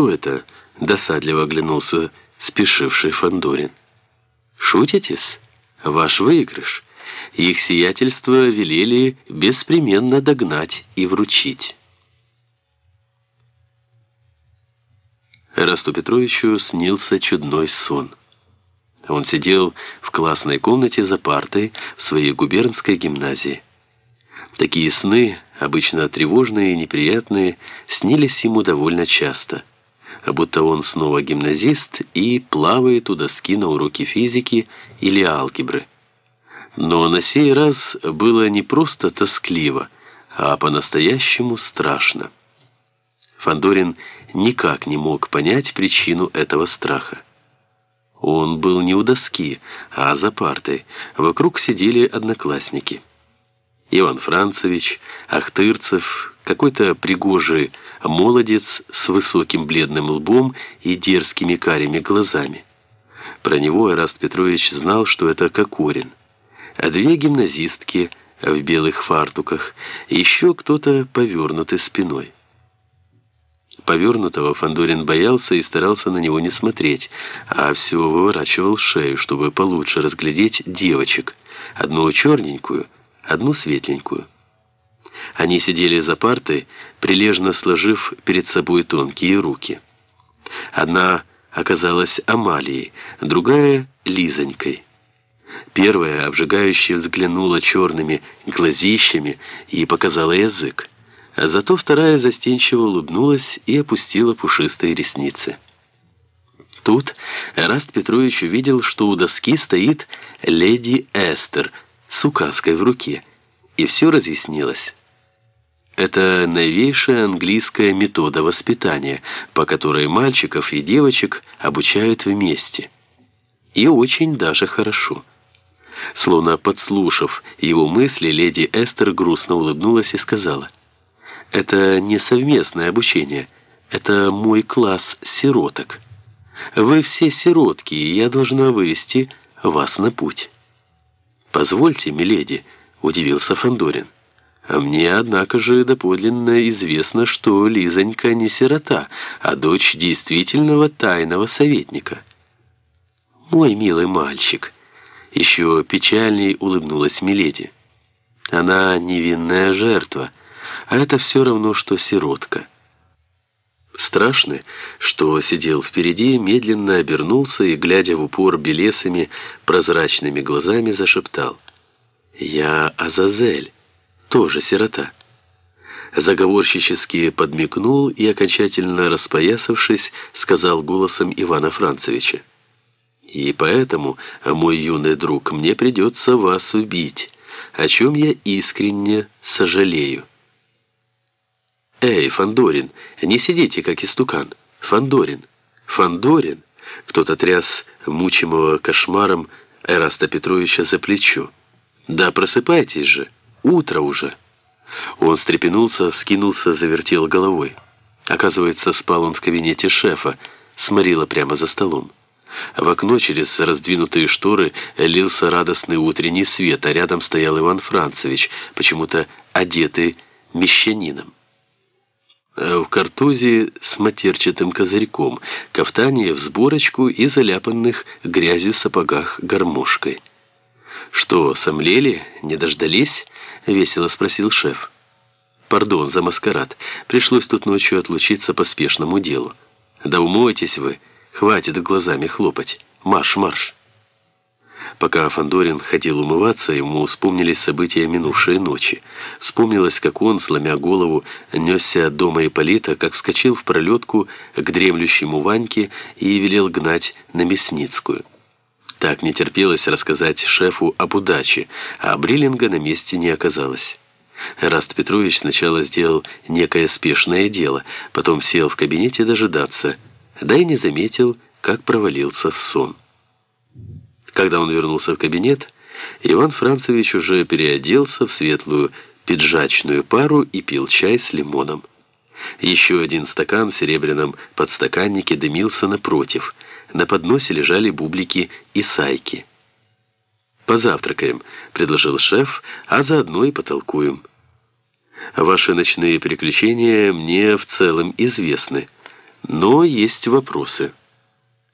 «Что это?» — досадливо оглянулся спешивший Фандорин. «Шутитесь? Ваш выигрыш. Их сиятельство велели беспременно догнать и вручить». Расту Петровичу снился чудной сон. Он сидел в классной комнате за партой в своей губернской гимназии. Такие сны, обычно тревожные и неприятные, снились ему довольно часто. Будто он снова гимназист и плавает у доски на уроке физики или алгебры. Но на сей раз было не просто тоскливо, а по-настоящему страшно. Фандорин никак не мог понять причину этого страха. Он был не у доски, а за партой. Вокруг сидели одноклассники. Иван Францевич, Ахтырцев, какой-то пригожий молодец с высоким бледным лбом и дерзкими карими глазами. Про него Эраст Петрович знал, что это Кокорин. А две гимназистки в белых фартуках, еще кто-то повернутый спиной. Повернутого Фандорин боялся и старался на него не смотреть, а все выворачивал шею, чтобы получше разглядеть девочек, одну черненькую, одну светленькую. Они сидели за партой, прилежно сложив перед собой тонкие руки. Одна оказалась Амалией, другая — Лизонькой. Первая обжигающе взглянула черными глазищами и показала язык. Зато вторая застенчиво улыбнулась и опустила пушистые ресницы. Тут Раст Петрович увидел, что у доски стоит леди Эстер с указкой в руке, и все разъяснилось. Это новейшая английская метода воспитания, по которой мальчиков и девочек обучают вместе. И очень даже хорошо. Словно подслушав его мысли, леди Эстер грустно улыбнулась и сказала – это не совместное обучение. Это мой класс сироток. Вы все сиротки, и я должна вывести вас на путь. Позвольте, миледи, удивился Фандорин. А мне, однако же, доподлинно известно, что Лизонька не сирота, а дочь действительного тайного советника. Мой милый мальчик, еще печальней улыбнулась миледи. Она невинная жертва, а это все равно, что сиротка. Страшный, что сидел впереди, медленно обернулся и, глядя в упор белесыми, прозрачными глазами, зашептал. «Я Азазель, тоже сирота». Заговорщически подмигнул и, окончательно распоясавшись, сказал голосом Ивана Францевича. «И поэтому, мой юный друг, мне придется вас убить, о чем я искренне сожалею». «Эй, Фандорин, не сидите, как истукан! Фандорин! Фандорин!» Кто-то тряс мучимого кошмаром Эраста Петровича за плечо. «Да просыпайтесь же! Утро уже!» Он встрепенулся, вскинулся, завертел головой. Оказывается, спал он в кабинете шефа, сморила прямо за столом. В окно через раздвинутые шторы лился радостный утренний свет, а рядом стоял Иван Францевич, почему-то одетый мещанином. Э, в картузе с матерчатым козырьком, кафтане в сборочку и заляпанных грязью сапогах гармошкой. «Что, сомлели? Не дождались?» — весело спросил шеф. «Пардон за маскарад. Пришлось тут ночью отлучиться по спешному делу. Да умойтесь вы, хватит глазами хлопать. Марш, марш!» Пока Фандорин ходил умываться, ему вспомнились события минувшей ночи. Вспомнилось, как он, сломя голову, несся от дома Ипполита, как вскочил в пролетку к дремлющему Ваньке и велел гнать на Мясницкую. Так не терпелось рассказать шефу об удаче, а Бриллинга на месте не оказалось. Раст Петрович сначала сделал некое спешное дело, потом сел в кабинете дожидаться, да и не заметил, как провалился в сон. Когда он вернулся в кабинет, Иван Францевич уже переоделся в светлую пиджачную пару и пил чай с лимоном. Еще один стакан в серебряном подстаканнике дымился напротив. На подносе лежали бублики и сайки. «Позавтракаем», — предложил шеф, «а заодно и потолкуем». «Ваши ночные приключения мне в целом известны. Но есть вопросы.